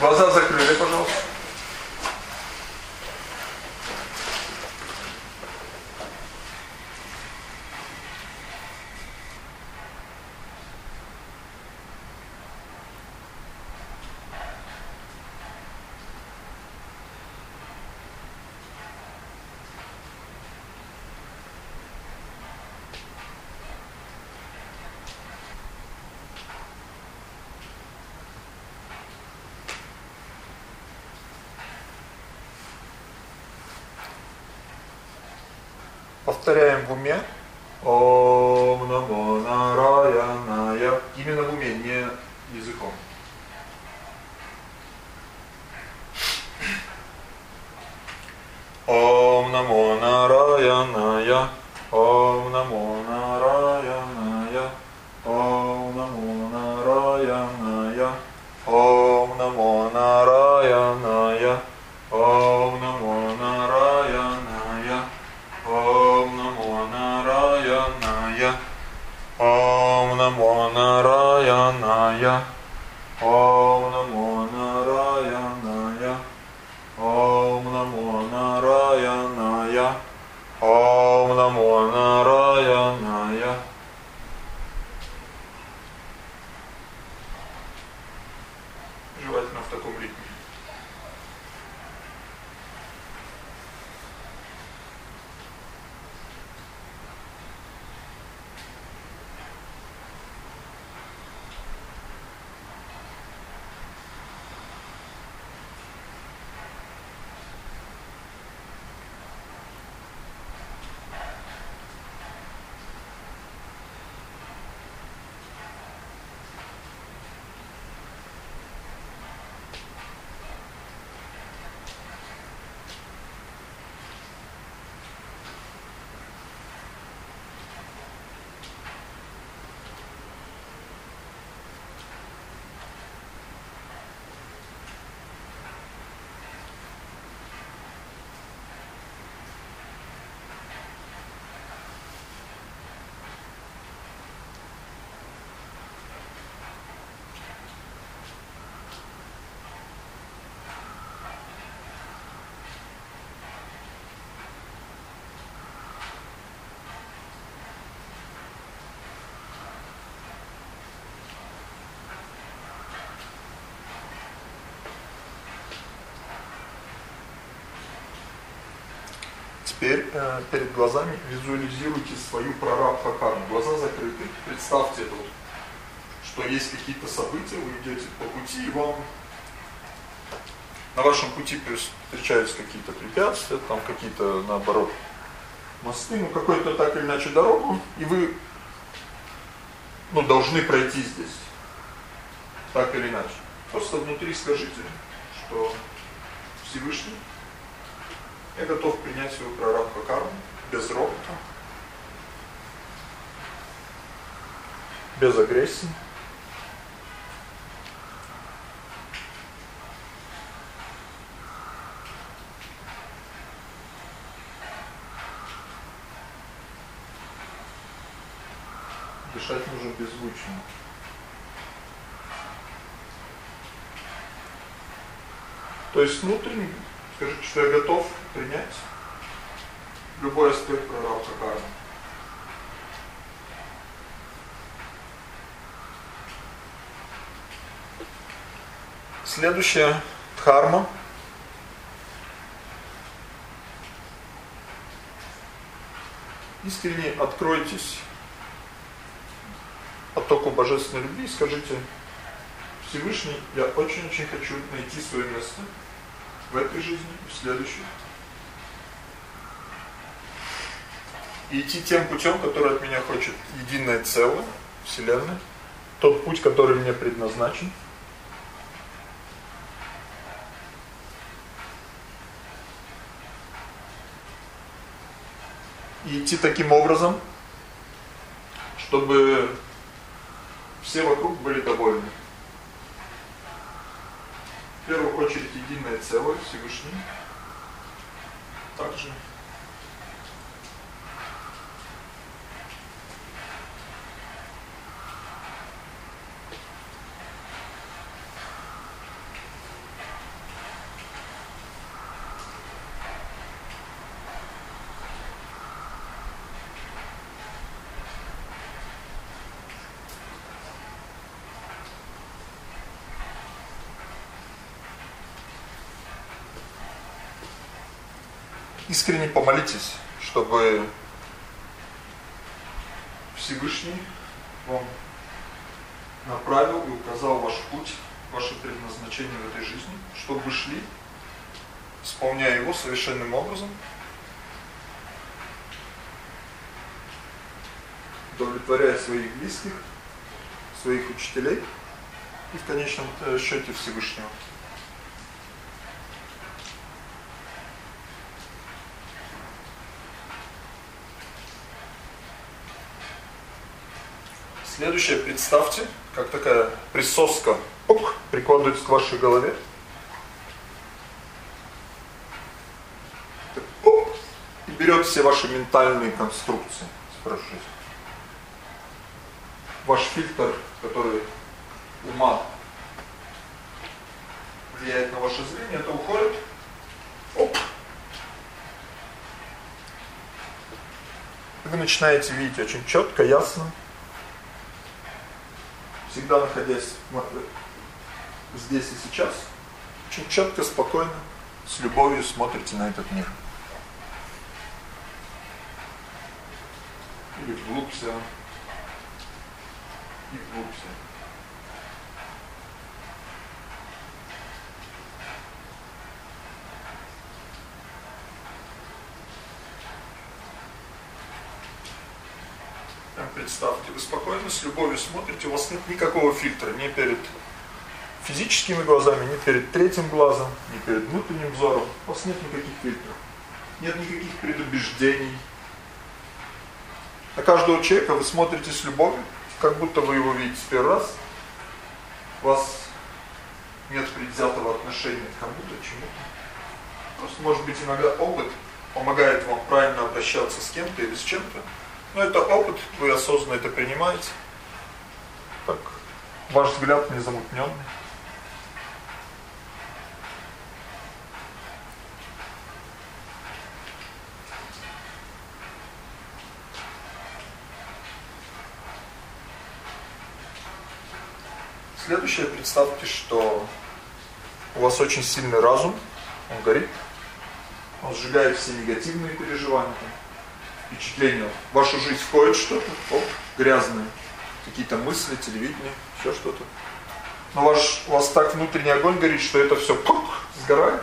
Глаза закрыли, пожалуйста. Повторяем в уме. Ом Om Namo Narayana. Теперь э, перед глазами визуализируйте свою прарабха карму. Глаза закрыты. Представьте это вот, что есть какие-то события, вы идете по пути, и вам на вашем пути встречаются какие-то препятствия, там какие-то наоборот мосты, ну какой-то так или иначе дорогу, и вы ну, должны пройти здесь. Так или иначе. Просто внутри скажите, что Всевышний я готов принять свою прарабха карму без ропота, без агрессии. Дышать нужно беззвучно. То есть внутренне скажите, что я готов принять любой аспект прорабха кармы. Следующая дхарма. Искренне откройтесь потоку божественной любви и скажите, Всевышний, я очень-очень хочу найти свое место в этой жизни в следующей. И идти тем путем, который от меня хочет единое целое, Вселенная. Тот путь, который мне предназначен. И идти таким образом, чтобы все вокруг были довольны. В первую очередь единое целое Всевышний. Также искренне помолитесь, чтобы Всевышний вам направил и указал ваш путь, ваше предназначение в этой жизни, чтобы шли, исполняя его совершенным образом, удовлетворяя своих близких, своих учителей и в конечном счете Всевышнего. Следующее, представьте, как такая присоска оп, прикладывается к вашей голове. Оп, и берет все ваши ментальные конструкции. Спрашивайте. Ваш фильтр, который ума влияет на ваше зрение, это уходит. Оп. Вы начинаете видеть очень четко, ясно всегда находясь здесь и сейчас, очень четко, спокойно, с любовью смотрите на этот мир. Или вглубь себя, и вглубь представьте, вы спокойно, с любовью смотрите, у вас нет никакого фильтра, ни перед физическими глазами, ни перед третьим глазом, ни перед внутренним взором. У вас нет никаких фильтров. Нет никаких предубеждений. На каждого человека вы смотрите с любовью, как будто вы его видите первый раз. У вас нет предвзятого отношения к кому-то, чему-то. Просто, может быть, иногда опыт помогает вам правильно обращаться с кем-то или с чем-то. Но это опыт, вы осознанно это принимаете. Так, ваш взгляд не замутненный. Следующее, представьте, что у вас очень сильный разум, он горит, он сжигает все негативные переживания, впечатление. В вашу жизнь входит что-то, оп, грязное. Какие-то мысли, телевидение, все что-то. Но ваш, у вас так внутренний огонь горит, что это все пух, сгорает.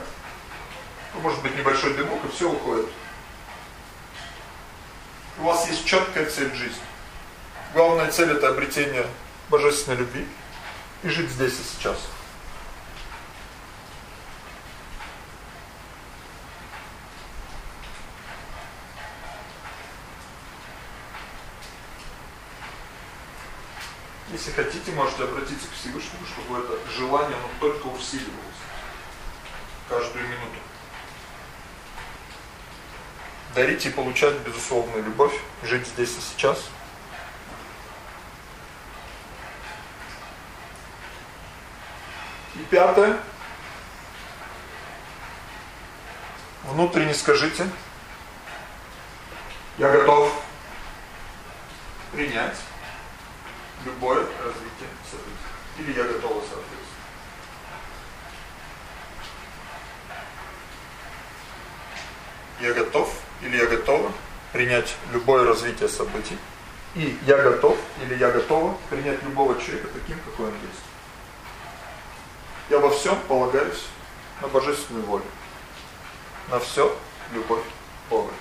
Ну, может быть небольшой дымок, и все уходит. У вас есть четкая цель жизни. Главная цель это обретение божественной любви и жить здесь и сейчас. Если хотите, можете обратиться к Всевышнему, чтобы это желание, оно только усиливалось. Каждую минуту. Дарить и получать безусловную любовь, жить здесь и сейчас. И пятое. Внутренне скажите, я готов принять любое развитие событий. Или я готова соответствовать. Я готов или я готова принять любое развитие событий. И я готов или я готова принять любого человека таким, какой он есть. Я во всем полагаюсь на божественную волю. На все любовь Бога.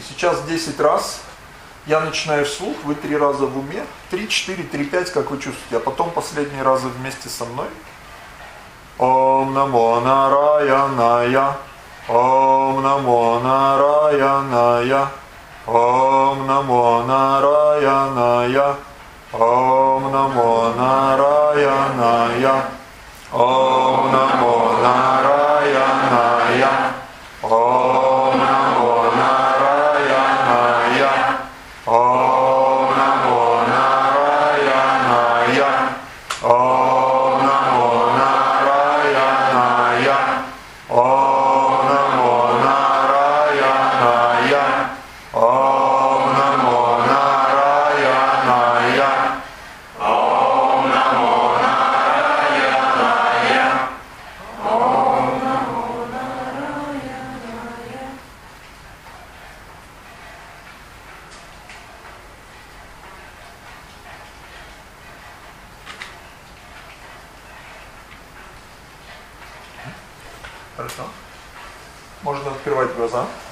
Сейчас 10 раз я начинаю вслух, вы три раза в уме, 3, 4, 3, 5, как вы чувствуете, а потом последние разы вместе со мной. Ом намо нараяная, Ом намо нараяная, Ом намо нараяная, Ом намо нараяная, Ом намо goes on?